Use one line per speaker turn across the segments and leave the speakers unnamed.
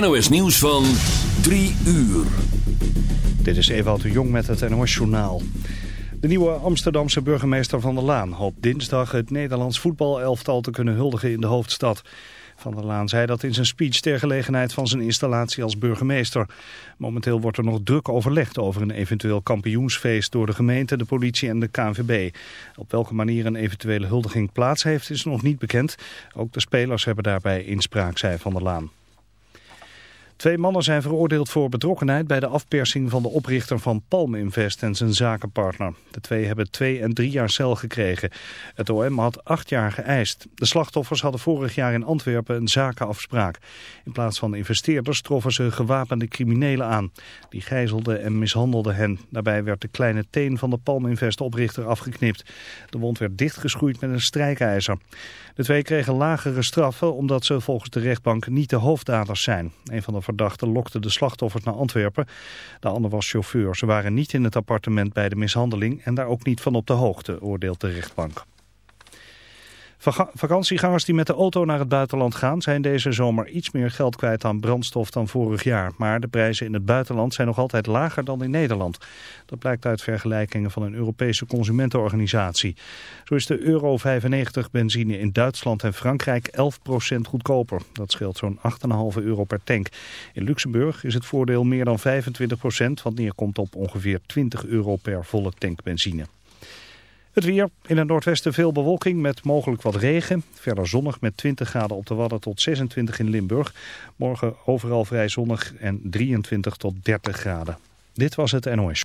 NOS Nieuws van 3 uur.
Dit is Ewout de Jong met het NOS Journaal. De nieuwe Amsterdamse burgemeester Van der Laan hoopt dinsdag het Nederlands voetbalelftal te kunnen huldigen in de hoofdstad. Van der Laan zei dat in zijn speech ter gelegenheid van zijn installatie als burgemeester. Momenteel wordt er nog druk overlegd over een eventueel kampioensfeest door de gemeente, de politie en de KNVB. Op welke manier een eventuele huldiging plaats heeft is nog niet bekend. Ook de spelers hebben daarbij inspraak, zei Van der Laan. Twee mannen zijn veroordeeld voor betrokkenheid bij de afpersing van de oprichter van Palm Invest en zijn zakenpartner. De twee hebben twee en drie jaar cel gekregen. Het OM had acht jaar geëist. De slachtoffers hadden vorig jaar in Antwerpen een zakenafspraak. In plaats van investeerders troffen ze gewapende criminelen aan. Die gijzelden en mishandelden hen. Daarbij werd de kleine teen van de Palm Invest oprichter afgeknipt. De wond werd dichtgeschroeid met een strijkijzer. De twee kregen lagere straffen omdat ze volgens de rechtbank niet de hoofddaders zijn. Een van de verdachten lokte de slachtoffers naar Antwerpen. De ander was chauffeur. Ze waren niet in het appartement bij de mishandeling en daar ook niet van op de hoogte, oordeelt de rechtbank. Vakantiegangers die met de auto naar het buitenland gaan zijn deze zomer iets meer geld kwijt aan brandstof dan vorig jaar. Maar de prijzen in het buitenland zijn nog altijd lager dan in Nederland. Dat blijkt uit vergelijkingen van een Europese consumentenorganisatie. Zo is de euro 95 benzine in Duitsland en Frankrijk 11% goedkoper. Dat scheelt zo'n 8,5 euro per tank. In Luxemburg is het voordeel meer dan 25%, wat neerkomt op ongeveer 20 euro per volle tank benzine. Het weer. In het noordwesten veel bewolking met mogelijk wat regen. Verder zonnig met 20 graden op de Wadden tot 26 in Limburg. Morgen overal vrij zonnig en 23 tot 30 graden. Dit was het NOS.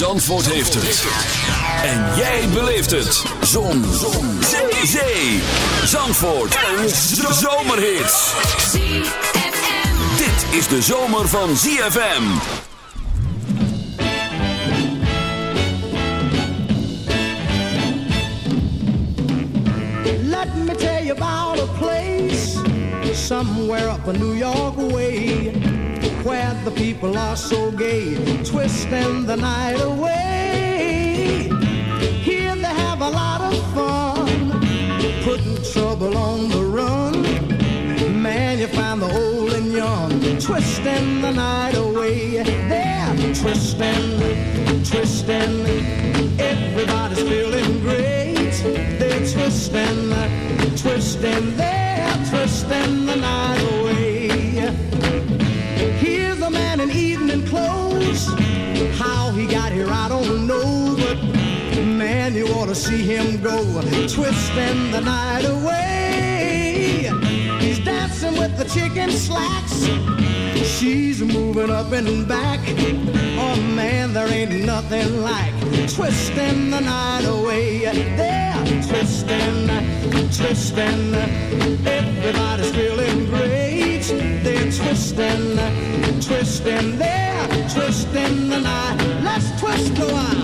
Zandvoort heeft het. En jij beleeft het. Zon. Zon. Zee. Zee. Zandvoort. Een zomerhit. Dit is de zomer van ZFM.
Let me tell you about a place somewhere up a New York way where the people are so gay, twisting the night away. Here they have a lot of fun, putting trouble on the run. Man, you find the old and young, twisting the night away. They're twisting, twisting. Everybody's feeling great. They're twisting, twisting. They're twisting the night away. Man in evening clothes. How he got here, I don't know. But man, you ought to see him go. Twisting the night away. He's dancing with the chicken slacks. She's moving up and back. Oh man, there ain't nothing like twisting the night away. They're twisting, twisting. Everybody's feeling great. They're twisting, twisting. They're twisting the night. Let's twist a while.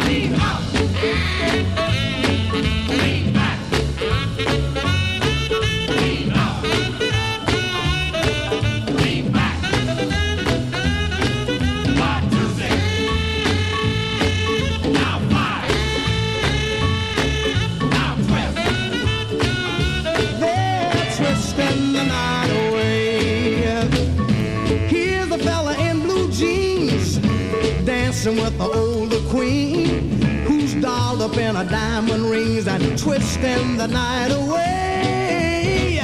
Dancing with the older queen who's dolled up in her diamond rings and twisting the night away.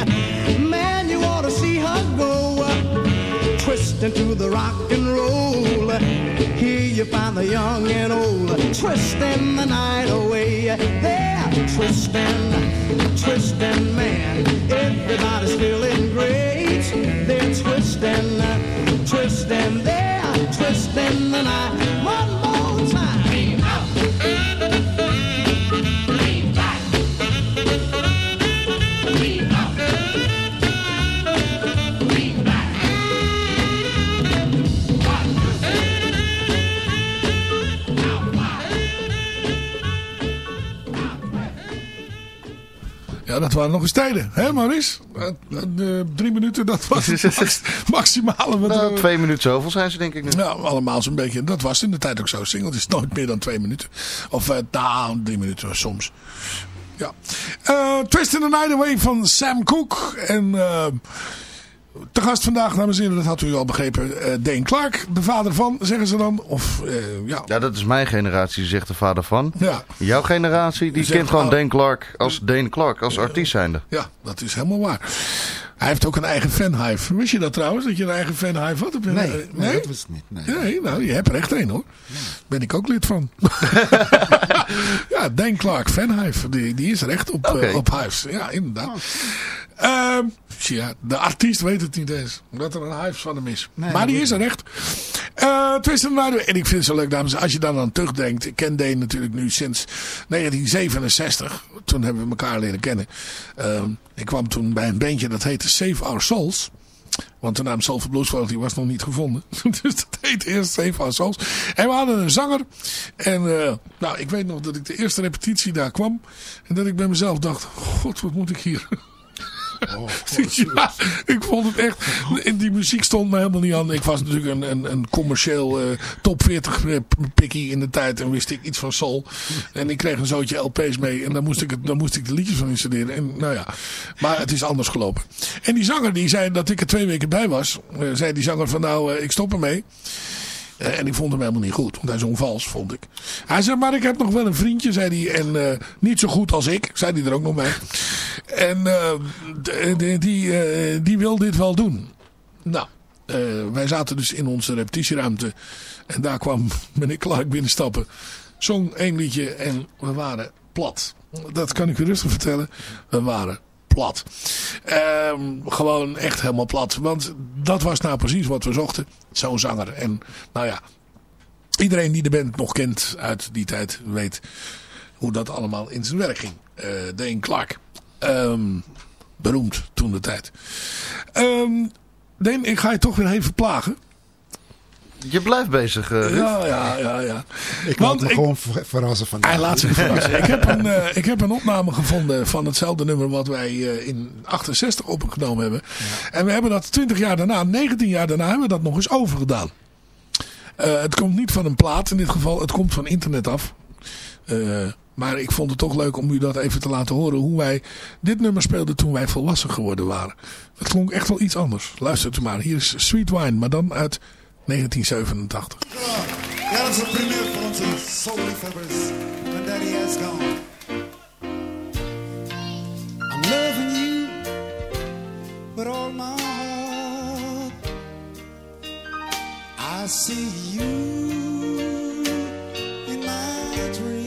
Man, you ought to see her go uh, twisting to the rock and roll. Here you find the young and old twisting the night away. They're twisting, twisting, man. Everybody's feeling great. They're twisting, twisting, they're twisting the night.
Ja, dat waren nog eens tijden, hè Maurice? Eh, eh, drie minuten, dat was het max- maximale.
Nou,
we-
twee minuten zoveel zijn ze denk ik nu.
Ja, allemaal zo'n beetje. Dat was in de tijd ook zo. Single is nooit meer dan twee minuten. Of eh nou, drie minuten soms. Ja. Eh Twist in the Night Away van Sam Cooke. En eh te gast vandaag, dames en heren, dat had u al begrepen. eh Dane Clark, de vader van, zeggen ze dan. Of eh, ja.
Ja, dat is mijn generatie, zegt de vader van.
Ja.
Jouw generatie, die
Zegt
kent gewoon Dane Clark als Dane Clark, als artiest zijnde.
Ja, dat is helemaal waar. Hij heeft ook een eigen fanhive. Wist je dat trouwens? Dat je een eigen fanhive had? Op je-
Nee,
eh,
nee, dat wist ik niet. Nee.
Nee, nou, je hebt er echt één hoor. Ben ik ook lid van. ja, Dan Clark, fanhive. Die, die is er echt op,
Oké.
eh, op huis. Ja, inderdaad. Ehm, ja, de artiest weet het niet eens. Omdat er een hive van hem is.
Nee,
maar die is er echt. Eh Night. En ik vind het zo leuk, dames. Als je dan aan terugdenkt. Ik ken Dane natuurlijk nu sinds 1967. Toen hebben we elkaar leren kennen. Ehm, ik kwam toen bij een bandje dat heette Save Our Souls. Want de naam Soulful Blues Royalty was nog niet gevonden. dus dat heette eerst Save Our Souls. En we hadden een zanger. En eh, nou, ik weet nog dat ik de eerste repetitie daar kwam. En dat ik bij mezelf dacht. God, wat moet ik hier? ja, ik vond het echt. Die muziek stond me helemaal niet aan. Ik was natuurlijk een, een, een commercieel eh, top 40 eh, pikkie in de tijd. En wist ik iets van soul. En ik kreeg een zootje LP's mee. En daar moest ik, het, daar moest ik de liedjes van instuderen. En nou ja, maar het is anders gelopen. En die zanger die zei dat ik er twee weken bij was. eh, zei die zanger van nou, ik stop ermee. Eh, en ik vond hem helemaal niet goed. Want hij zong vals, vond ik. Hij zei, maar ik heb nog wel een vriendje, zei hij. En eh, niet zo goed als ik, zei hij er ook nog bij. En eh, die, die wil dit wel doen. Nou, wij zaten dus in onze repetitieruimte. En daar kwam meneer Clark binnenstappen. Zong één liedje en we waren plat. Dat kan ik u rustig vertellen. We waren plat. Ehm, gewoon echt helemaal plat. Want dat was nou precies wat we zochten. Zo'n zanger. En nou ja, iedereen die de band nog kent uit die tijd weet hoe dat allemaal in zijn werk ging. Eh Dane Clark. Ehm, beroemd toen de tijd. Ehm Dane, ik ga je toch weer even plagen.
Je blijft bezig, eh, Ruud.
Ja, ja, ja, ja.
Ik
Want
laat me
ik-
gewoon ver- verrassen vandaag.
Hij laat zich verrassen. ik, heb een, eh, ik heb een opname gevonden van hetzelfde nummer wat wij eh, in 68 opgenomen hebben. En we hebben dat 20 jaar daarna, 19 jaar daarna, hebben we dat nog eens overgedaan. Eh, het komt niet van een plaat in dit geval, het komt van internet af. Eh, maar ik vond het toch leuk om u dat even te laten horen. Hoe wij dit nummer speelden toen wij volwassen geworden waren. Het klonk echt wel iets anders. Luistert u maar. Hier is Sweet Wine, maar dan uit 1987.
Ja, dat is een primeur voor onze soul-liefhebbers. When daddy has gone. I'm loving you with all my heart. I see you in my dreams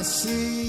I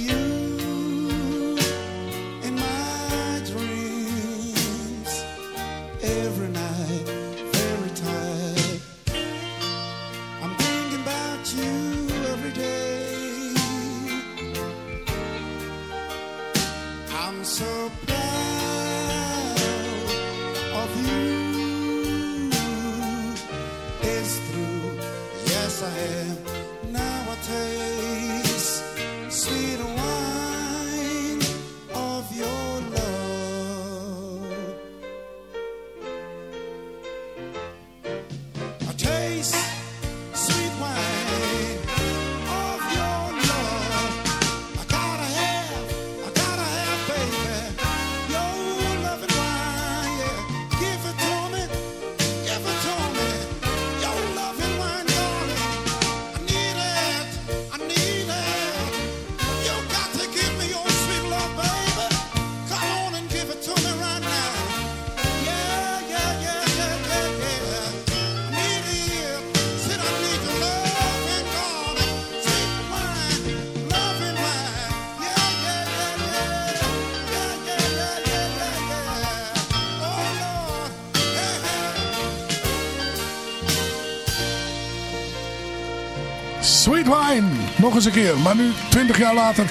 nog eens een keer. Maar nu 20 jaar later.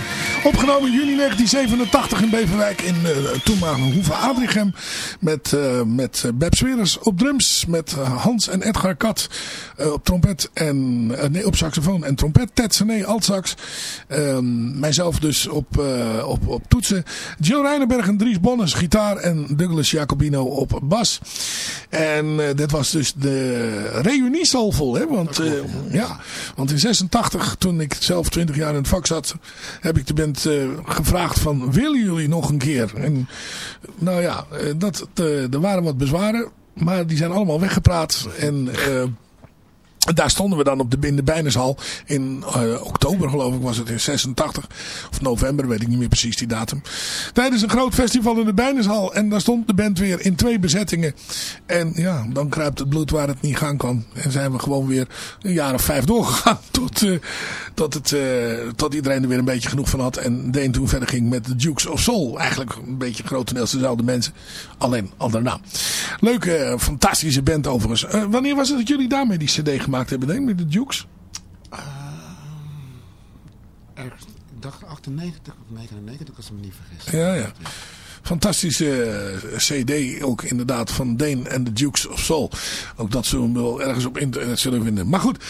Opgenomen juni 1987 in Beverwijk in uh, toenmalige Hoeve Adrichem. Met, uh, met Beb op drums. Met Hans en Edgar Kat op trompet en nee, op saxofoon en trompet. Ted Sené altsax. Ehm, mijzelf dus op, op, op toetsen. Jill Reinenberg en Dries Bonnes gitaar. En Douglas Jacobino op bas. En dit was dus de reunie soulful. Hè? Want, ja, want in 86, toen ik zelf 20 jaar in het vak zat, heb ik de band uh, gevraagd van, willen jullie nog een keer? En nou ja, uh, dat, uh, er waren wat bezwaren, maar die zijn allemaal weggepraat. En daar stonden we dan op de, in de Bijnershal in uh, oktober geloof ik was het in 86 of november weet ik niet meer precies die datum. Tijdens een groot festival in de Bijnershal en daar stond de band weer in twee bezettingen. En ja, dan kruipt het bloed waar het niet gaan kan. En zijn we gewoon weer een jaar of vijf doorgegaan tot, uh, tot, het, uh, tot iedereen er weer een beetje genoeg van had. En Deen toen verder ging met de Dukes of Soul. Eigenlijk een beetje grotendeels dezelfde mensen. Alleen andere naam. Leuke, fantastische band overigens. wanneer was het dat jullie daarmee die cd gemaakt hebben, denk ik, met de Dukes?
Uh, ik dacht 98 of 99, als ik me niet vergis.
Ja, ja. Fantastische uh, cd ook inderdaad van Dane en de Dukes of Soul. Ook dat zullen we wel ergens op internet zullen vinden. Maar goed,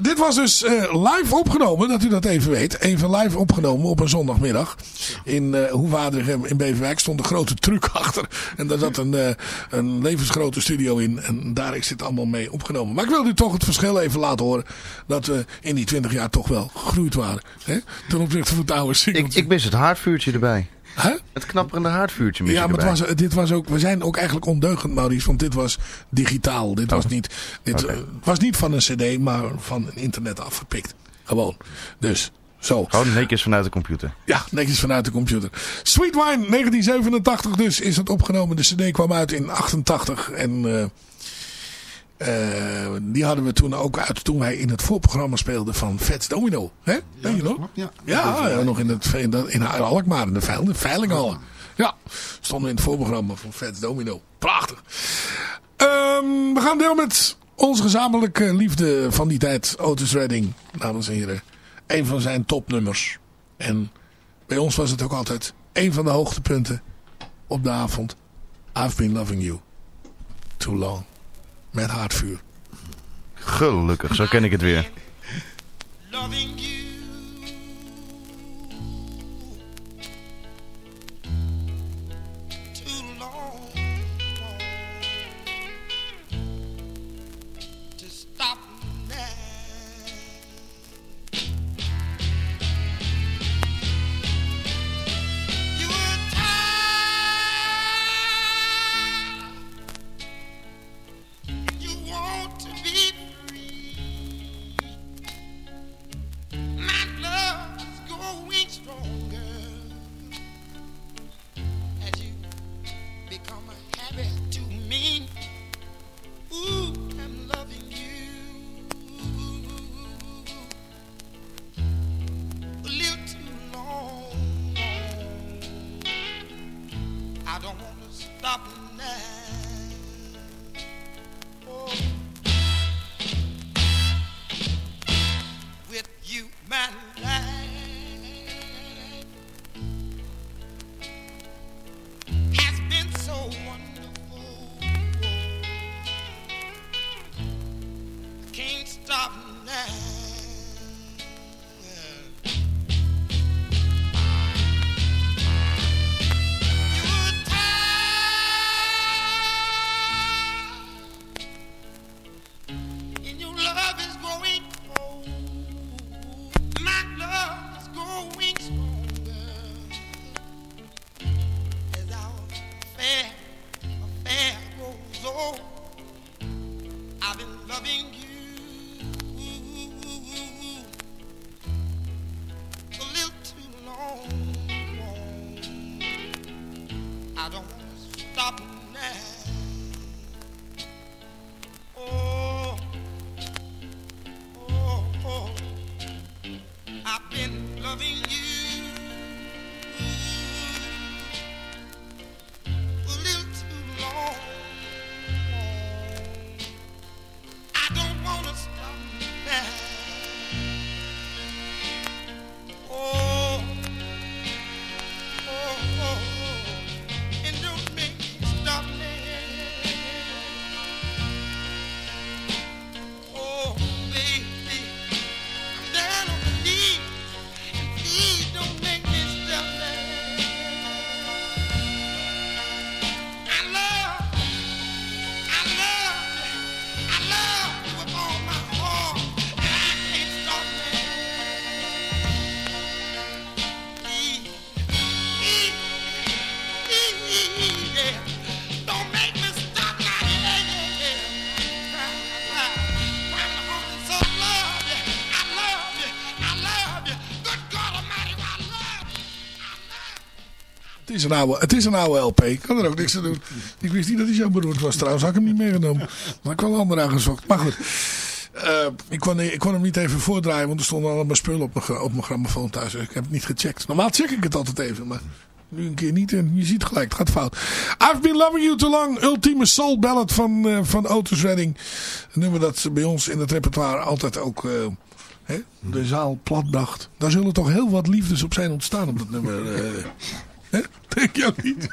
dit was dus uh, live opgenomen, dat u dat even weet. Even live opgenomen op een zondagmiddag. In uh, in Beverwijk stond een grote truck achter. En daar zat een, een levensgrote studio in. En daar is dit allemaal mee opgenomen. Maar ik wil u toch het verschil even laten horen. Dat we in die 20 jaar toch wel gegroeid waren. Hè? Ten opzichte van het oude.
Ik, ik mis het haardvuurtje erbij.
Huh?
Het knapperende haardvuurtje mis
Ja, maar het was, dit was ook, we zijn ook eigenlijk ondeugend, Maurice. Want dit was digitaal. Dit was, niet, dit, okay. uh, was niet van een cd, maar van een internet afgepikt. Gewoon. Dus, zo.
Gewoon netjes vanuit de computer.
Ja, netjes vanuit de computer. Sweet Wine, 1987 dus, is het opgenomen. De cd kwam uit in 88 en... Uh, uh, die hadden we toen ook uit toen wij in het voorprogramma speelden van Fats Domino. Hè?
Ja,
je nog?
Ja,
ja, ja, nog in, het, in, de, in Alkmaar, in de, veil, de veilinghallen. Ja, stonden we in het voorprogramma van Fats Domino. Prachtig. Um, we gaan deel met onze gezamenlijke liefde van die tijd, Otis Redding, dames en heren. Een van zijn topnummers. En bij ons was het ook altijd een van de hoogtepunten op de avond. I've been loving you too long. Met haardvuur.
Gelukkig, zo ken ik het weer.
Is,
een oude, het is een oude LP. Ik kan er ook niks aan doen. Ik wist niet dat hij zo beroerd was trouwens. Had ik hem niet meegenomen. Maar ik had een ander aangezocht. Maar goed. Eh, ik, kon, ik kon hem niet even voordraaien. Want er stonden allemaal spullen op mijn, op mijn grammofoon thuis. Dus ik heb het niet gecheckt. Normaal check ik het altijd even. Maar nu een keer niet. En je ziet gelijk. Het gaat fout. I've been loving you too long. Ultieme soul ballad van, eh, van Otis Redding. Een nummer dat bij ons in het repertoire altijd ook... eh, de zaal platbracht. Daar zullen toch heel wat liefdes op zijn ontstaan op dat nummer. Denk je ook niet?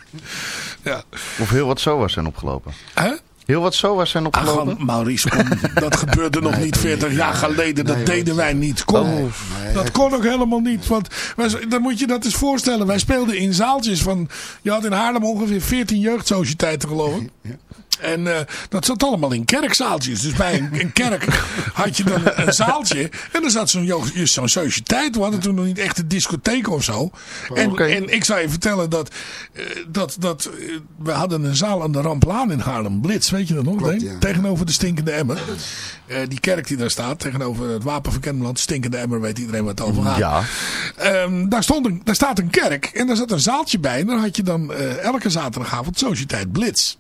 Ja.
Of heel wat SOA's zijn opgelopen.
Hè?
Heel wat SOA's zijn
Ach,
opgelopen.
Maurice, kom, dat gebeurde nog niet 40 jaar geleden. Dat deden wij niet. Kom, dat kon ook helemaal niet. Want wij- dan moet je dat eens voorstellen. Wij speelden in zaaltjes van... Je had in Haarlem ongeveer 14 jeugdsociëteiten geloof ik. En eh, dat zat allemaal in kerkzaaltjes. Dus bij een, een kerk had je dan een zaaltje. En er zat zo'n zo'n sociëteit. We hadden toen nog niet echt een discotheek of zo. En,
Oké.
en ik zou je vertellen dat, eh, dat, dat eh, we hadden een zaal aan de Ramplaan in Haarlem. Blitz, weet je dat nog?
Klopt, ja.
Tegenover de stinkende emmer. Die kerk die daar staat, tegenover het wapen van Kennemerland. Stinkende emmer, weet iedereen wat het over gaat.
Ja.
Ehm, daar, stond een, daar staat een kerk en daar zat een zaaltje bij. En daar had je dan elke zaterdagavond Sociëteit Blitz.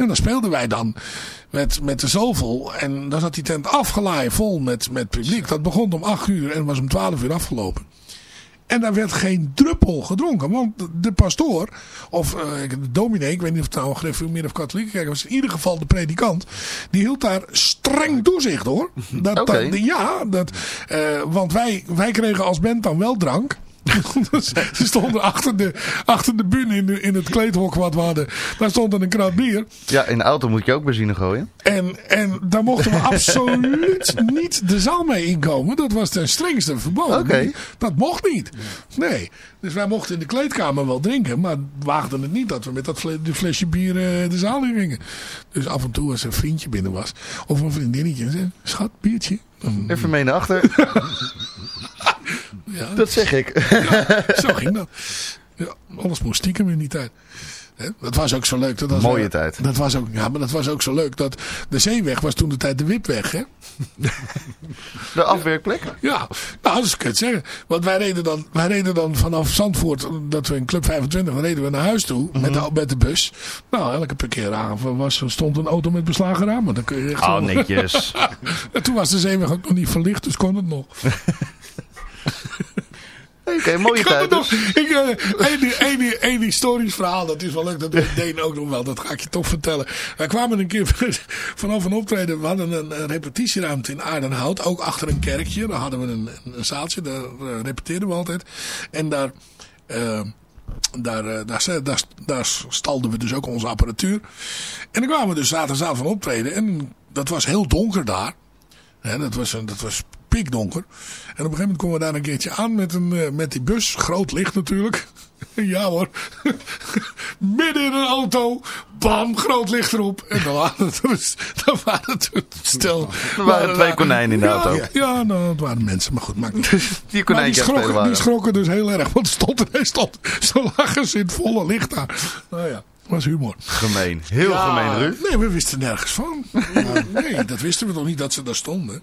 En dan speelden wij dan met, met de zoveel. En dan zat die tent afgelaaien vol met, met publiek. Dat begon om 8 uur en was om 12 uur afgelopen. En daar werd geen druppel gedronken. Want de pastoor, of eh, de dominee, ik weet niet of het nou een gereformeerde of katholieke kerk was. In ieder geval de predikant. Die hield daar streng toezicht hoor. Dat- ja, dat, eh, want wij, wij kregen als band dan wel drank. Ze stonden achter de, achter de bühne in, de- in het kleedhok wat we hadden. Daar stond een krat bier.
Ja, in de auto moet je ook benzine gooien.
En, en daar mochten we absoluut niet de zaal mee inkomen. Dat was ten strengste verboden.
Oké.
Dat mocht niet. Nee. Dus wij mochten in de kleedkamer wel drinken. Maar waagden het niet dat we met dat fle- de flesje bier eh, de zaal in gingen. Dus af en toe als er een vriendje binnen was. Of een vriendinnetje. zei, Schat, biertje.
Even mee naar achter.
ja,
Dat zeg ik.
zo ging dat. Ja, alles moest stiekem in die tijd. Dat was ook zo leuk. Dat was,
Mooie tijd.
Dat was ook, ja, maar dat was ook zo leuk. Dat de zeeweg was toen de tijd de wipweg. Hè?
De afwerkplek.
Ja, nou, dat kun je het zeggen. Want wij reden, dan, wij reden dan vanaf Zandvoort, dat we in Club 25, dan reden we naar huis toe met, de, met de bus. Nou, elke parkeerhaven was, stond een auto met beslagen ramen. Dan kun je echt
Oh, netjes.
En toen was de zeeweg ook nog niet verlicht, dus kon het nog.
Oké, mooie
Ik kan
tijd
nog.
dus.
Eh, één historisch verhaal, dat is wel leuk. Dat Deen ook nog wel. Dat ga ik je toch vertellen. Wij kwamen een keer vanaf een optreden. We hadden een, een repetitieruimte in Aardenhout. Ook achter een kerkje. Daar hadden we een, een zaaltje. Daar eh, repeteerden we altijd. En daar... eh, daar, daar, daar, daar, daar stalden we dus ook onze apparatuur. En dan kwamen we dus zaterdagavond van optreden. En dat was heel donker daar. Dat, was, een- dat was pikdonker. En op een gegeven moment komen we daar een keertje aan met, een, eh, met die bus. Groot licht natuurlijk. ja hoor. Midden in een auto. Bam, groot licht erop. En dan waren het, dus, dan waren het stel.
Er waren twee konijnen in de auto.
Ja, ja, nou, het waren mensen. Maar goed, maakt niet
Die
maar die schrokken, die schrokken dus heel erg. Want er stond ineens stond, zo lagen ze in het volle licht daar. Nou ja, was humor.
Gemeen. Heel
Ja,
gemeen, Ruud.
Nee, we wisten nergens van. nee, dat wisten we toch niet dat ze daar stonden.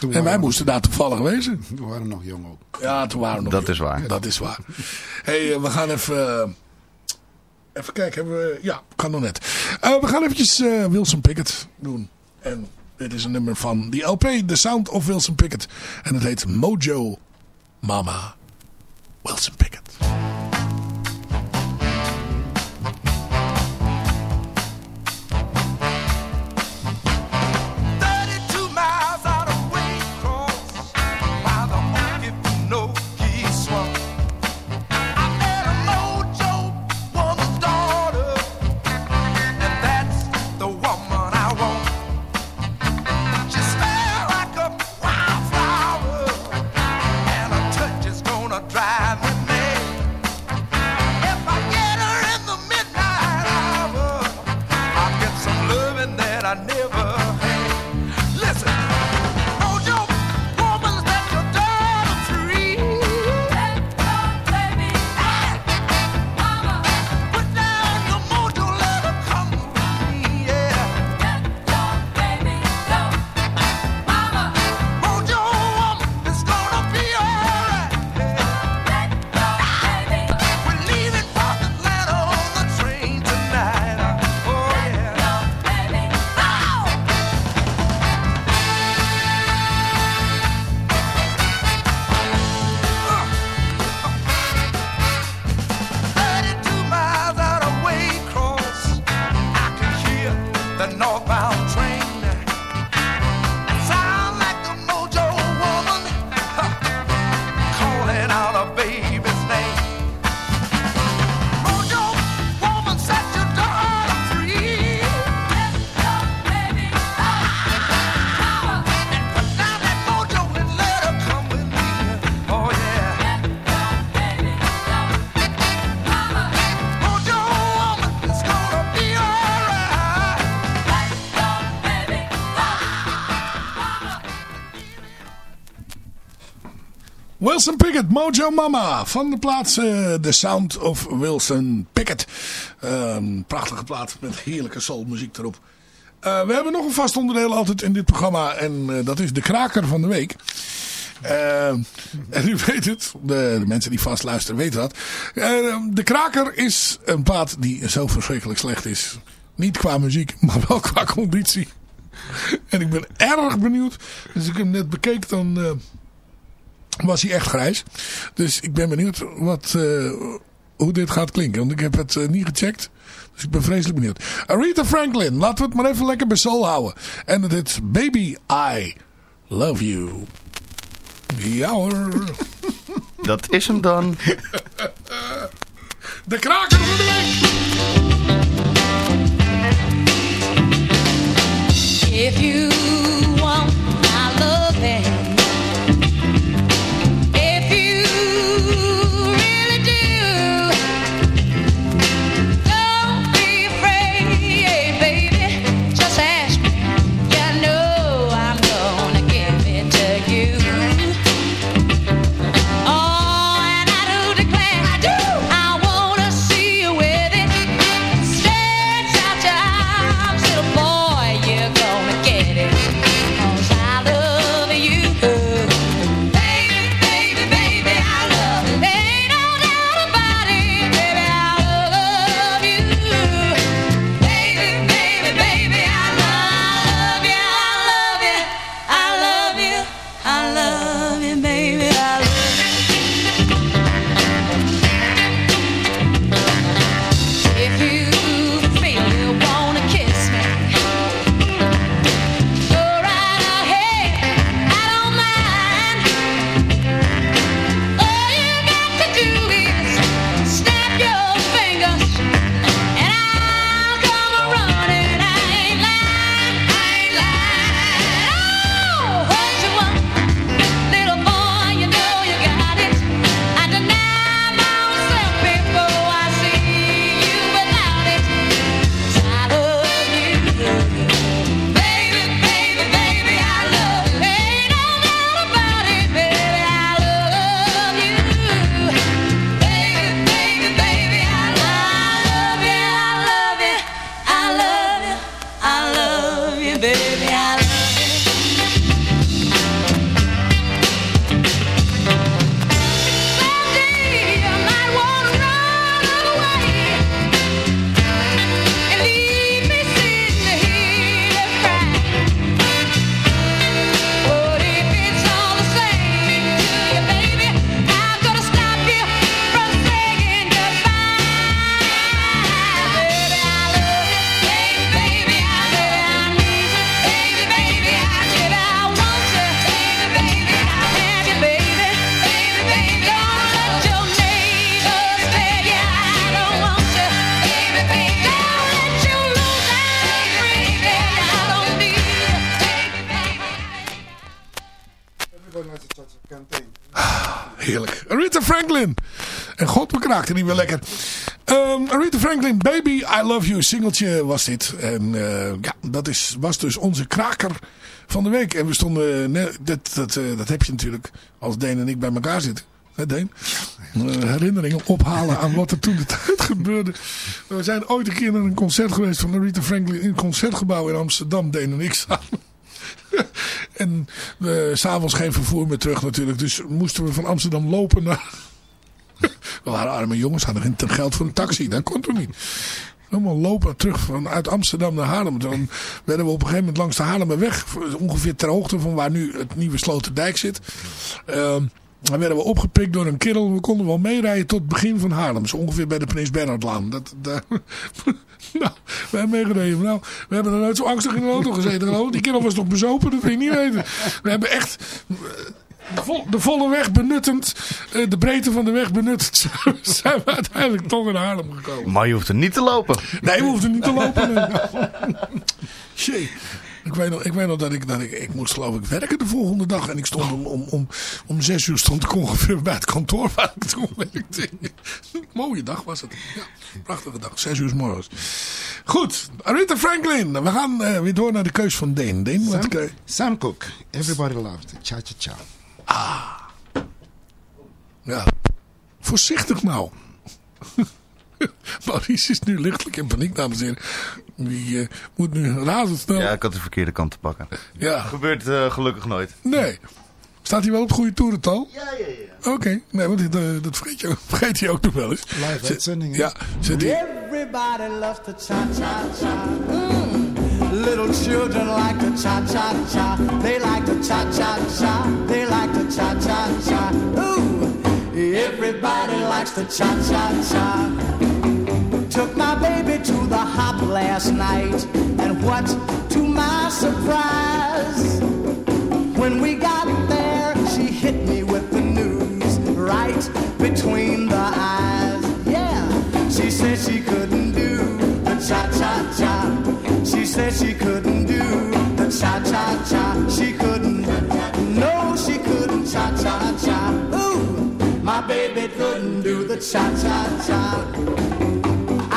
Toen
En wij
we-
moesten daar toevallig wezen.
Toen waren we nog jong ook.
Ja, toen waren we nog
Dat
jong.
is waar.
Dat is waar. hey, eh, we gaan even... eh, even kijken, hebben we... Ja, kan nog net. Eh, we gaan eventjes eh, Wilson Pickett doen. En dit is een nummer van die LP, The Sound of Wilson Pickett. En het heet Mojo Mama Wilson Pickett. Wilson Pickett, Mojo Mama. Van de plaats eh, The Sound of Wilson Pickett. Ehm, prachtige plaat met heerlijke soulmuziek erop. Eh, we hebben nog een vast onderdeel altijd in dit programma. En eh, dat is de kraker van de week. En u weet het, de, mensen die vast luisteren weten dat. De kraker is een plaat die zo verschrikkelijk slecht is. Niet qua muziek, maar wel qua conditie. En ik ben erg benieuwd. Dus ik heb hem net bekeken, dan was hij echt grijs. Dus ik ben benieuwd wat, eh, hoe dit gaat klinken. Want ik heb het eh, niet gecheckt. Dus ik ben vreselijk benieuwd. Aretha Franklin, laten we het maar even lekker bij soul houden. En het is Baby I Love You. Ja hoor.
Dat is hem dan.
De kraker van de week.
If you
You. Singeltje was dit. En eh, ja, dat is, was dus onze kraker van de week. En we stonden, net, dat, dat, eh, dat heb je natuurlijk als Deen en ik bij elkaar zitten. Hè Deen? Eh, herinneringen ophalen aan wat er toen de tijd gebeurde. We zijn ooit een keer naar een concert geweest van Aretha Franklin in het Concertgebouw in Amsterdam. Deen en ik samen. En we s'avonds geen vervoer meer terug natuurlijk. Dus moesten we van Amsterdam lopen naar... We waren arme jongens, hadden geen geld voor een taxi. Dat kon toch niet. Helemaal lopen terug vanuit Amsterdam naar Haarlem. Dan werden we op een gegeven moment langs de Haarlemmerweg. Ongeveer ter hoogte van waar nu het nieuwe Sloterdijk zit. Ehm, dan werden we opgepikt door een kerel. We konden wel meerijden tot het begin van Haarlem. Zo ongeveer bij de Prins Bernhardlaan. Dat, daar, nou, we hebben meegereden. Nou, we hebben er nooit zo angstig in de auto gezeten. ik. Die kerel was toch bezopen? Dat wil je niet weten. We hebben echt de, vol- de volle weg benuttend. eh, de breedte van de weg benuttend. Zijn we uiteindelijk toch in Haarlem gekomen.
Maar je hoeft er niet te lopen.
Nee, we hoefden niet te lopen. nee. Jee. Ik weet, nog, ik weet nog dat ik, dat ik, ik moest geloof ik werken de volgende dag. En ik stond om, om, om, om zes uur stond ik ongeveer bij het kantoor waar ik toen werkte. Mooie dag was het. Ja, prachtige dag. Zes uur 's morgens. Goed, Aretha Franklin. We gaan eh, weer door naar de keus van Deen. Deen, wat
Sam, Sam Cooke. Everybody loved it. Cha cha cha.
Ja. Voorzichtig nou. Maurice is nu lichtelijk in paniek, dames en heren. Die eh, moet nu razendsnel...
Ja, ik had de verkeerde kant te pakken.
Ja.
Gebeurt eh, gelukkig nooit.
Nee. Staat hij wel op goede toerental? Ja, ja, ja. Oké. Nee, want dit, eh, dat vergeet, je, ook- vergeet hij ook nog wel eens.
Live uitzending?
Ja. Zet hij...
Everybody loves. Mm. Little children like to cha cha cha. They like to cha cha cha. They like to cha cha cha. Ooh, everybody likes to cha cha cha. Took my baby to the hop last night, and what to my surprise, when we got couldn't do the cha cha cha.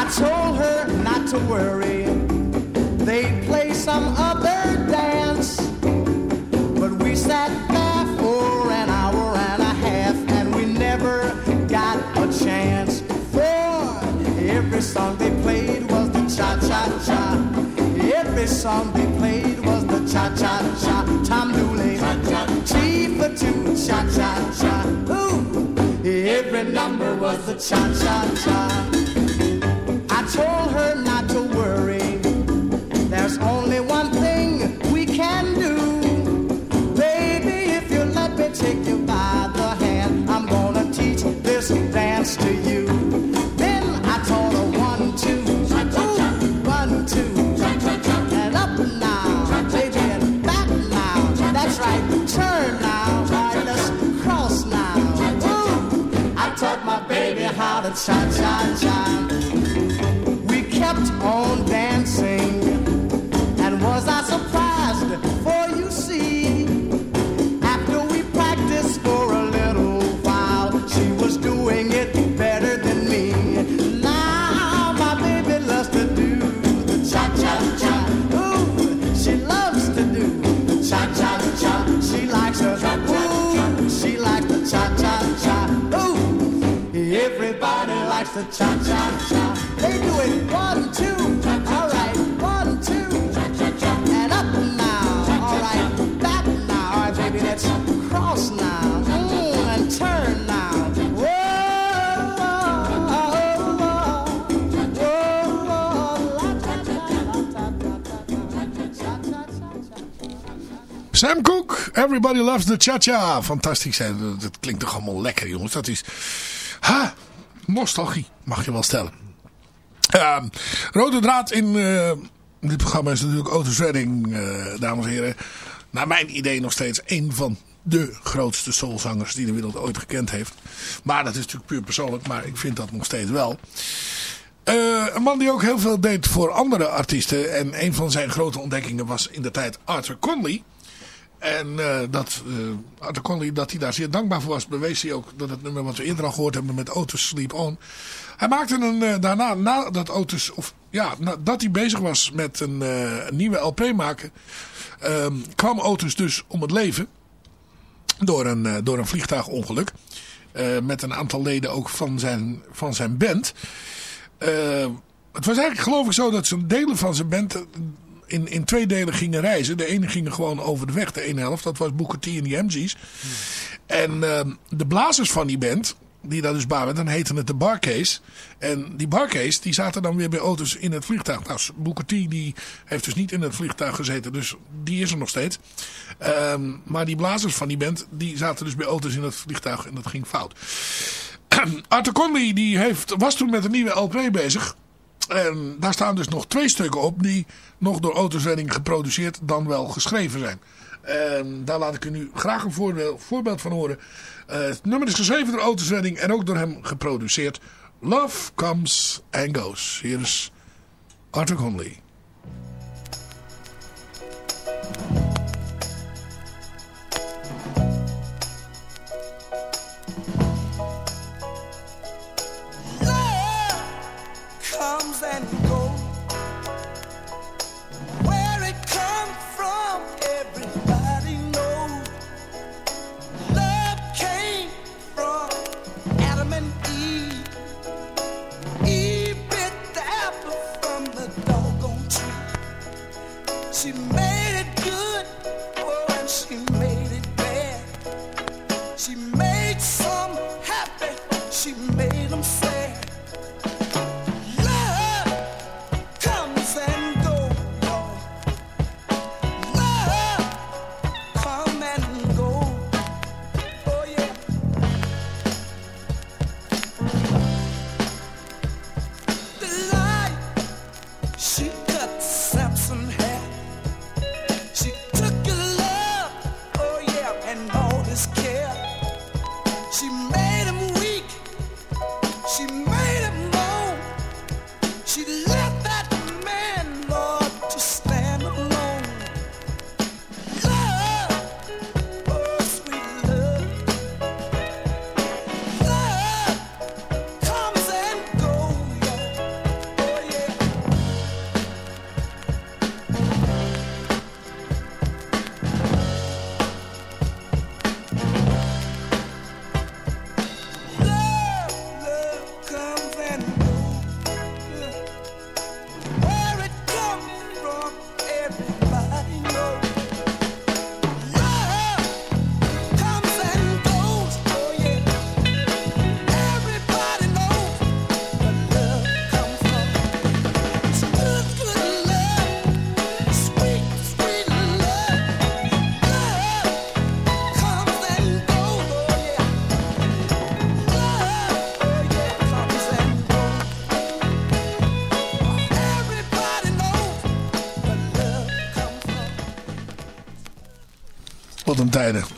I told her not to worry. They'd play some other dance. But we sat there for an hour and a half and we never got a chance. For every song they played was the cha cha cha. Every song they played was the cha cha cha. Tom Dooley, T for two, cha cha cha. Ooh, every number was the cha cha cha. I told her baby how to cha cha the cha cha cha. They do it one, two, all right, one, two, and up now, all right, back now, all right, baby, let's cross now, mm, and turn now. Cha, cha, cha, cha, cha, cha, cha, cha, cha.
Sam Cooke, Everybody Loves the Cha-Cha. Fantastisch. hè. Dat klinkt toch allemaal lekker, jongens. Dat is... Nostalgie, mag je wel stellen. Ehm, rode draad in eh, dit programma is natuurlijk Otis Redding, eh, dames en heren. Naar mijn idee nog steeds een van de grootste soulzangers die de wereld ooit gekend heeft. Maar dat is natuurlijk puur persoonlijk, maar ik vind dat nog steeds wel. Eh, een man die ook heel veel deed voor andere artiesten. En een van zijn grote ontdekkingen was in de tijd Arthur Conley. En eh, dat Conley, dat hij daar zeer dankbaar voor was, bewees hij ook dat het nummer wat we eerder al gehoord hebben met Otis Sleep On. Hij maakte een, uh, daarna, nadat Otis, of ja, nadat hij bezig was met een, nieuwe LP maken, ehm, kwam Otis dus om het leven door een, door een vliegtuigongeluk. met een aantal leden ook van zijn, van zijn band. het was eigenlijk geloof ik zo dat zijn delen van zijn band in, in twee delen gingen reizen. De ene ging gewoon over de weg, de ene helft. Dat was Booker T en die MG's. En uh, de blazers van die band, die daar dus bij dan heten het de Barcase. En die Barcase, die zaten dan weer bij auto's in het vliegtuig. Nou, Booker T, die heeft dus niet in het vliegtuig gezeten, dus die is er nog steeds. Um, maar die blazers van die band, die zaten dus bij auto's in het vliegtuig en dat ging fout. Arthur Conley, die heeft, was toen met een nieuwe LP bezig. En daar staan dus nog twee stukken op die nog door Autoswedding geproduceerd dan wel geschreven zijn. En daar laat ik u nu graag een voorbeeld, van horen. Uh, het nummer is geschreven door Autoswedding en ook door hem geproduceerd. Love Comes and Goes. Hier is Arthur Conley.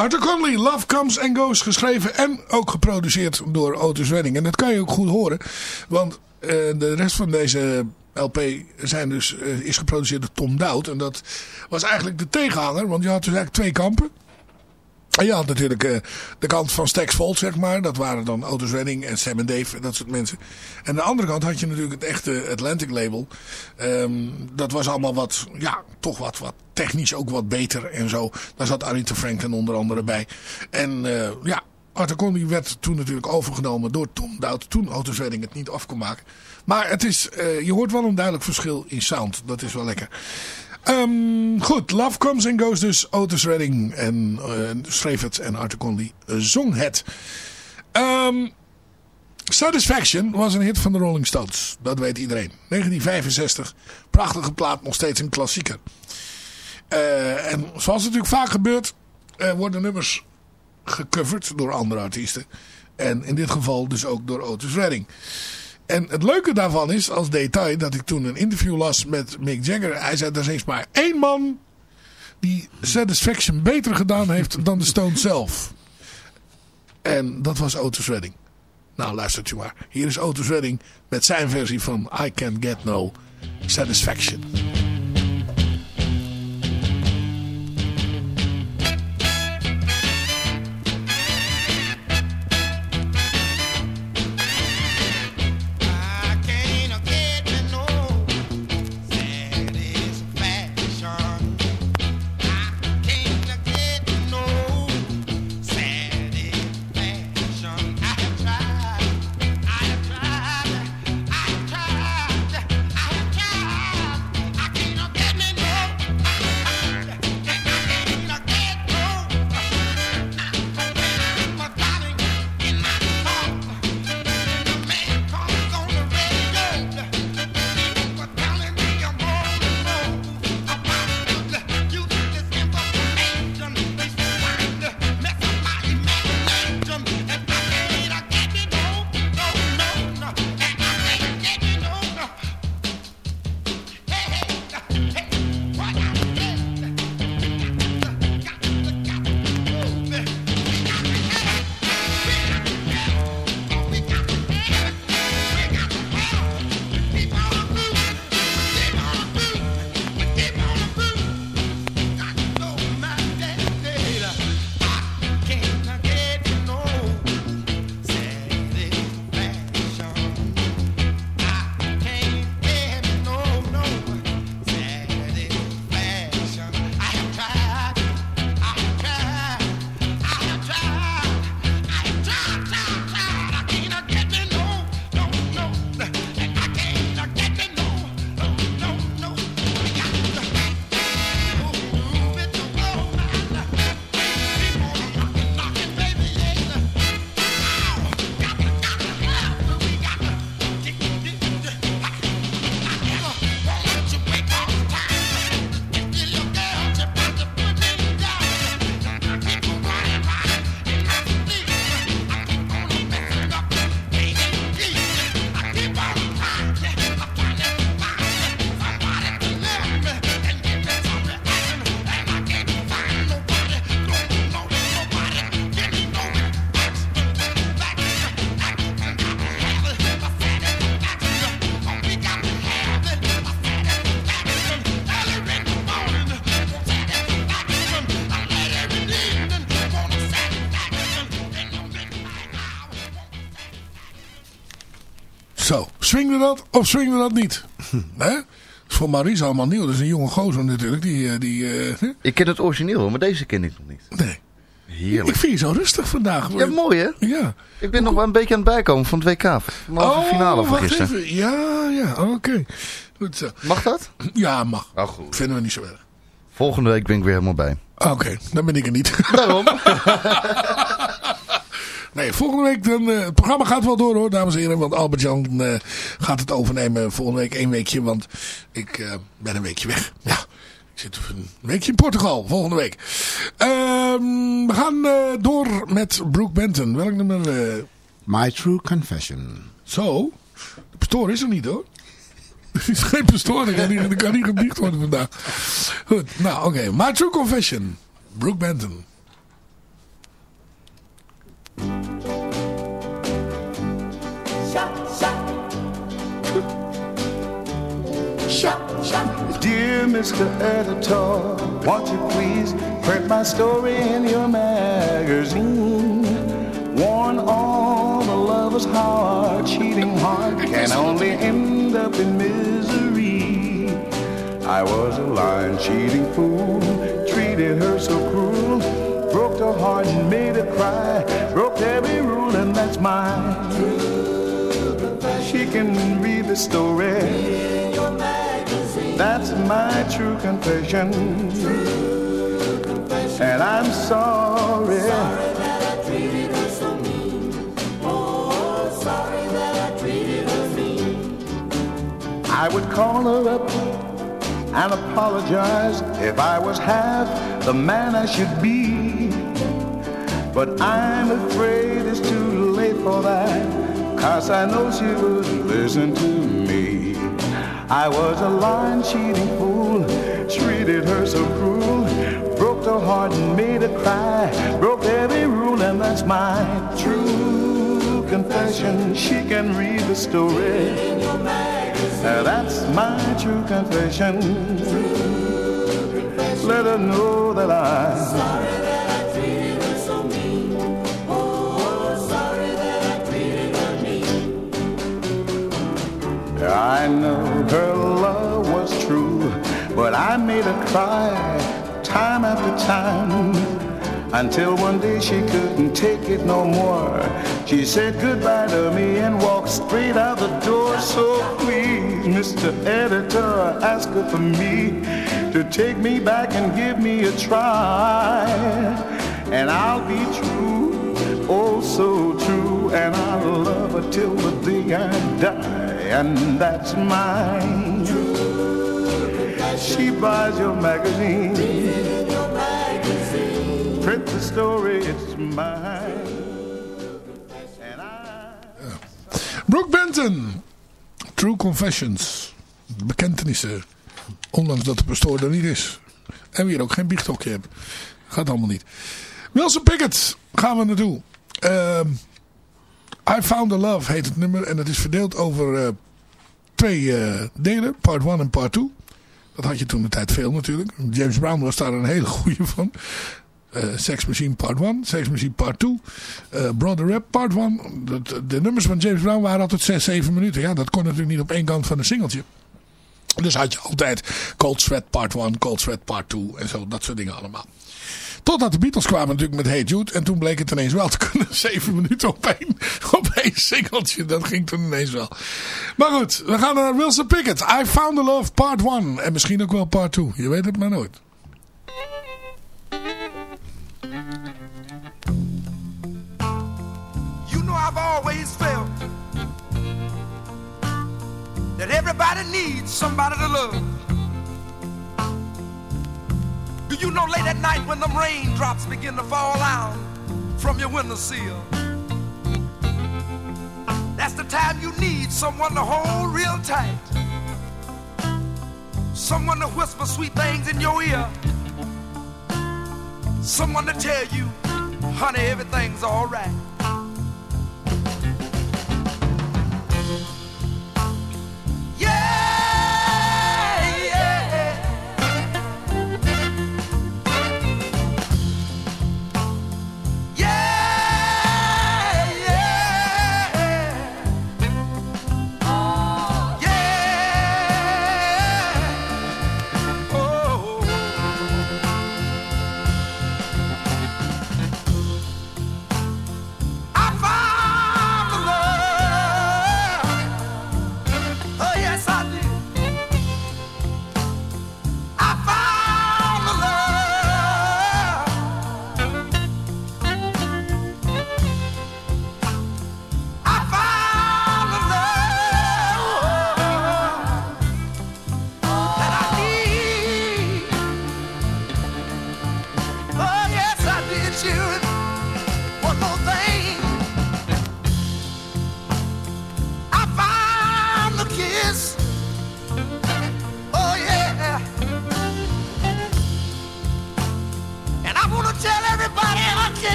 Arthur Conley, Love Comes and Goes, geschreven en ook geproduceerd door Otis Redding. En dat kan je ook goed horen, want eh, de rest van deze LP zijn dus, eh, is geproduceerd door Tom Dowd. En dat was eigenlijk de tegenhanger, want je had dus eigenlijk twee kampen. En je had natuurlijk eh, de kant van Stax Volt, zeg maar. Dat waren dan Otis Redding en Sam en Dave en dat soort mensen. En de andere kant had je natuurlijk het echte Atlantic label. Ehm, dat was allemaal wat, ja, toch wat, wat technisch ook wat beter en zo. Daar zat Aretha Franklin onder andere bij. En eh, ja, Arthur Conley werd toen natuurlijk overgenomen door Tom Dowd. Toen Otis Redding het niet af kon maken. Maar het is, eh, je hoort wel een duidelijk verschil in sound. Dat is wel lekker. Ehm, goed, Love Comes and Goes dus. Otis Redding en, eh, schreef het en Arthur Conley eh, zong het. Ehm, Satisfaction was een hit van de Rolling Stones. Dat weet iedereen. 1965. Prachtige plaat, nog steeds een klassieker. Eh, en zoals het natuurlijk vaak gebeurt, worden nummers gecoverd door andere artiesten. En in dit geval dus ook door Otis Redding. En het leuke daarvan is, als detail, dat ik toen een interview las met Mick Jagger. Hij zei, er is eens maar één man die Satisfaction beter gedaan heeft dan de Stones zelf. En dat was Otis Redding. Nou, luistert u maar. Hier is Otis Redding met zijn versie van I Can't Get No Satisfaction. Swingde dat of swingde dat niet? Hè? Dat is voor Maurice allemaal nieuw. Dat is een jonge gozer natuurlijk. Die, eh, die, eh,
Ik ken het origineel, maar deze ken ik nog niet.
nee.
Heerlijk.
Ik vind je zo rustig vandaag.
Ja, mooi hè?
Ja.
Ik ben nog wel een beetje aan het bijkomen van het WK. Van de halve finale van
wacht
gisteren.
even. Ja, ja, oké.
Mag dat?
Ja, mag.
Oh, goed.
Vinden we niet zo erg.
Volgende week ben ik weer helemaal bij.
Oké, dan ben ik er niet.
Daarom.
Nee, volgende week, dan, eh, het programma gaat wel door hoor, dames en heren. Want Albert-Jan eh, gaat het overnemen volgende week één weekje. Want ik eh, ben een weekje weg. Ja, ik zit een weekje in Portugal volgende week. Ehm, we gaan door met Brooke Benton. Welk nummer?
My True Confession.
Zo, de pastoor is er niet hoor. Er is geen pastoor, er kan niet, er kan niet worden vandaag. Goed, nou oké. My True Confession. Brooke Benton.
Mr. Editor, won't you please print my story in your magazine? Warn all the lovers how our cheating heart can only end up in misery. I was a lying, cheating fool, treated her so cruel, broke her heart and made her cry, broke every rule, and that's mine. She can read the story. That's my true confession. And I'm sorry. Sorry that I would call her up and apologize if I was half the man I should be. But I'm afraid it's too late for that, cause I know she wouldn't listen to me. I was a lying, cheating fool, treated her so cruel, broke her heart and made her cry, broke every rule, and that's my true confession. She can read the story. Uh, that's my true confession. Let her know that I. Sorry that I dreamed so me. Oh sorry that I dreamed me. I know her love was true, but I made her cry time after time. Until one day she couldn't take it no more. She said goodbye to me and walked straight out the door. So please, Mr. Editor, ask her for me to take me back and give me a try. And I'll be true, oh so true, and I'll love her till the day I die. And that's mine. She buys your magazine. Print the story, it's mine. And I...
Brooke Benton. True Confessions. Bekentenissen. Ondanks dat de pastoor er niet is. En we hier ook geen biechthokje hebben. Gaat allemaal niet. Wilson Pickett gaan we naartoe. Ehm, I Found a Love heet het nummer. En het is verdeeld over eh, twee eh, delen. Part 1 en part 2. Dat had je toen de tijd veel natuurlijk. James Brown was daar een hele goede van. Eh, Sex Machine Part 1, Sex Machine Part 2, eh, Brother Rap Part 1. Dat- De nummers van James Brown waren altijd 6, 7 minuten. Ja, dat kon natuurlijk niet op één kant van een singeltje. Dus had je altijd Cold Sweat Part 1, Cold Sweat Part 2 en zo, dat soort dingen allemaal. Totdat de Beatles kwamen natuurlijk met Hey Jude. En toen bleek het ineens wel te kunnen. 7 minuten op één, op één singeltje. Dat ging toen ineens wel. Maar goed, we gaan naar Wilson Pickett. I Found a Love Part 1. En misschien ook wel Part 2. Je weet het maar nooit.
You know I've always felt that everybody needs somebody to love. You know late at night when the raindrops begin to fall out from your windowsill? That's the time you need someone to hold real tight. Someone to whisper sweet things in your ear. Someone to tell you, honey, everything's alright.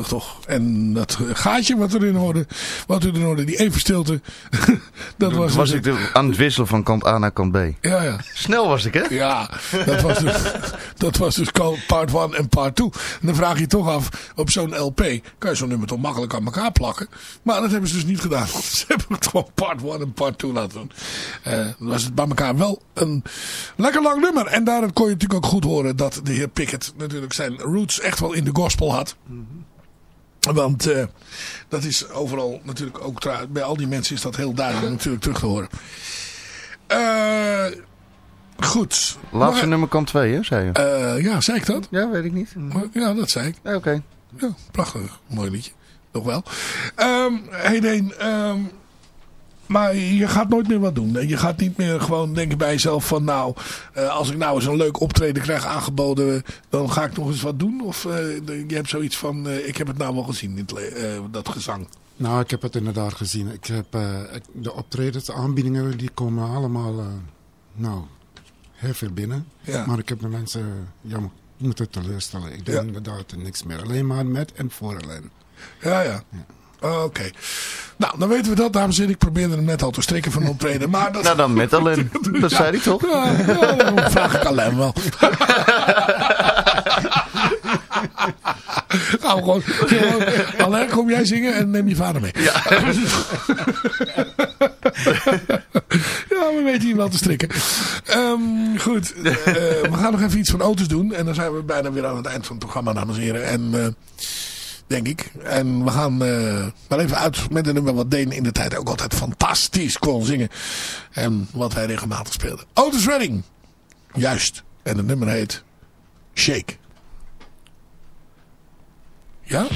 Prachtig toch. En dat gaatje wat erin hoorde, wat u erin hoorde, die even stilte, dat was...
was ik de- aan het wisselen van kant A naar kant B.
Ja, ja.
Snel was ik, hè?
Ja, dat was dus, dat was dus part 1 en part 2. En dan vraag je toch af, op zo'n LP kan je zo'n nummer toch makkelijk aan elkaar plakken. Maar dat hebben ze dus niet gedaan. Ze hebben het gewoon part 1 en part 2 laten doen. Eh, dan was het bij elkaar wel een lekker lang nummer. En daarin kon je natuurlijk ook goed horen dat de heer Pickett natuurlijk zijn roots echt wel in de gospel had. Want eh, dat is overal natuurlijk ook, bij al die mensen is dat heel duidelijk natuurlijk terug te horen. Eh, goed.
Laatste
Maar-
nummer kant 2, hè, zei je?
eh, ja, zei ik dat?
Ja, weet ik niet.
Ja, dat zei ik.
Ja, Oké.
Ja, prachtig. Mooi liedje. Nog wel. Ehm hey Deen, ehm, maar je gaat nooit meer wat doen. Je gaat niet meer gewoon denken bij jezelf van nou, eh, als ik nou eens een leuk optreden krijg aangeboden, dan ga ik nog eens wat doen. Of eh, je hebt zoiets van, eh, ik heb het nou wel gezien, dat gezang.
Nou, ik heb het inderdaad gezien. Ik heb de optredens, de aanbiedingen, die komen allemaal, nou, heel veel binnen.
Ja.
Maar ik heb de mensen, ja, moeten teleurstellen. Ik doe
Ja.
inderdaad niks meer. Alleen maar met en voor alleen.
Ja, ja. Oké. Nou, dan weten we dat, dames en heren. Ik probeerde hem net al te strikken van optreden. Maar dat...
Nou, dan met alleen. Dat zei ik toch?
Ja, ja, dan vraag ik alleen wel. Gaan we gewoon, gewoon Alain, kom jij zingen en neem je vader mee. Ja, ja we weten hier wel te strikken. Ehm, goed, eh, we gaan nog even iets van auto's doen. En dan zijn we bijna weer aan het eind van het programma, dames en heren. En, eh, denk ik. En we gaan eh maar even uit met een nummer wat Deen in de tijd ook altijd fantastisch kon zingen. En wat wij regelmatig speelden. Otis Redding. Juist. En het nummer heet Shake. Ja?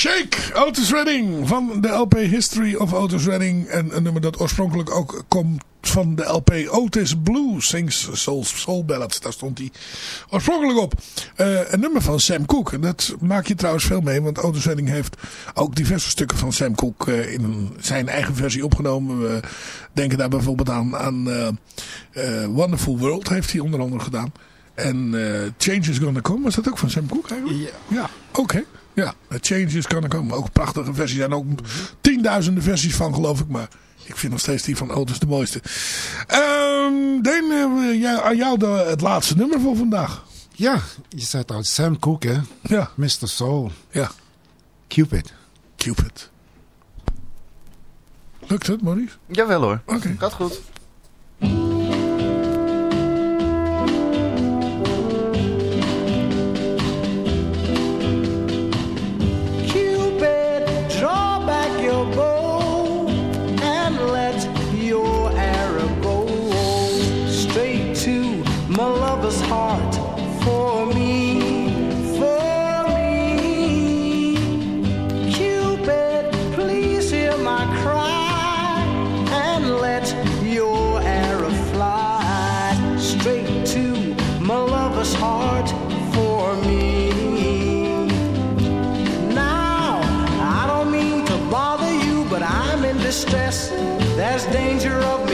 Shake,
Otis Redding van de LP History of Otis Redding. En een nummer dat oorspronkelijk ook komt van de LP Otis Blue Sings Soul, Soul Ballads. Daar stond hij oorspronkelijk op. Eh, een nummer van Sam Cooke. En dat maak je trouwens veel mee. Want Otis Redding heeft ook diverse stukken van Sam Cooke eh, in zijn eigen versie opgenomen. We denken daar bijvoorbeeld aan, aan eh, Wonderful World heeft hij onder andere gedaan. En Change is Gonna Come, was dat ook van Sam Cooke eigenlijk? Ja. Ja, oké. Ja, Change is Gonna Come. Ook een prachtige versie. Er zijn ook tienduizenden versies van, geloof ik. Maar ik vind nog steeds die van Otis de mooiste. Ehm Deen, eh, jij- aan jou de, het laatste nummer voor vandaag.
Ja, je zegt al Sam Cooke, hè?
Ja.
Mr. Soul.
Ja.
Cupid.
Cupid. Lukt het, Maurice?
Jawel hoor.
Oké.
Gaat goed.
I'm in distress. There's danger of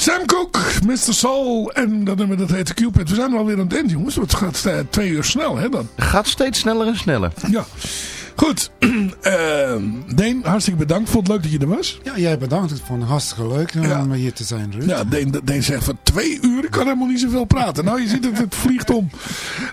Sam Cooke, Mr. Soul en dat nummer dat heet Cupid. We zijn alweer aan het eind jongens. Het gaat eh, twee uur snel hè dan.
Gaat steeds sneller en sneller.
Ja. Goed. Ehm, Deen, hartstikke bedankt. Vond het leuk dat je er was.
Ja, jij bedankt. Ik vond het hartstikke leuk eh, om hier te zijn, Ruud.
Ja, Deen, Deen zegt van twee uur, ik kan helemaal niet zoveel praten. Nou, je ziet het, het vliegt om.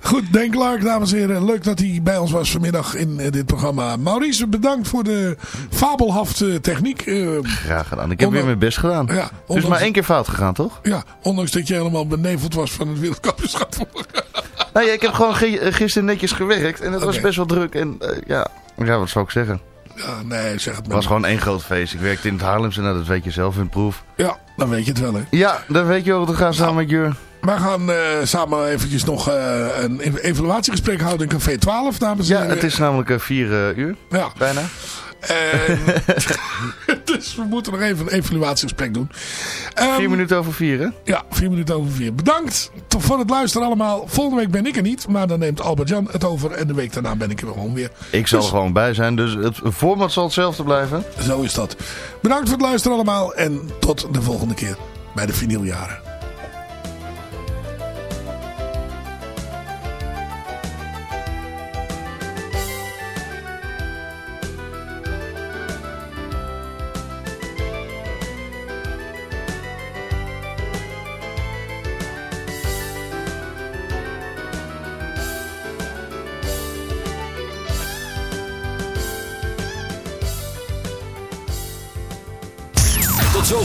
Goed, Deen Clark, dames en heren. Leuk dat hij bij ons was vanmiddag in eh, dit programma. Maurice, bedankt voor de fabelhafte techniek. Eh,
Graag gedaan. Ik heb weer mijn best gedaan.
Ja,
het is
ondanks-
maar één keer fout gegaan, toch?
ja, ondanks dat je helemaal beneveld was van het wereldkampioenschap.
Nee, ik heb gewoon ge- gisteren netjes gewerkt. En het was best wel druk. En ja, ja, wat zou ik zeggen?
Ja, nee, zeg het
Het
maar.
was gewoon één groot feest. Ik werkte in het Haarlemse, nou, dat weet je zelf in het proef.
Ja, dan weet je het wel, hè.
Ja, dan weet je wel we gaan samen met Jur.
Wij gaan eh, samen eventjes nog eh, een ev- evaluatiegesprek houden in Café 12, dames en
Ja, het is namelijk eh, vier eh, uur.
Ja.
Bijna.
Dus we moeten nog even een evaluatiegesprek doen. Ehm,
Vier minuten over vier, hè?
Ja, vier minuten over vier. Bedankt voor het luisteren allemaal. Volgende week ben ik er niet, maar dan neemt Albert-Jan het over. En de week daarna ben ik er gewoon weer.
Ik zal
Dus-
er gewoon bij zijn, dus het format zal hetzelfde blijven.
Zo is dat. Bedankt voor het luisteren allemaal. En tot de volgende keer bij de vinyljaren.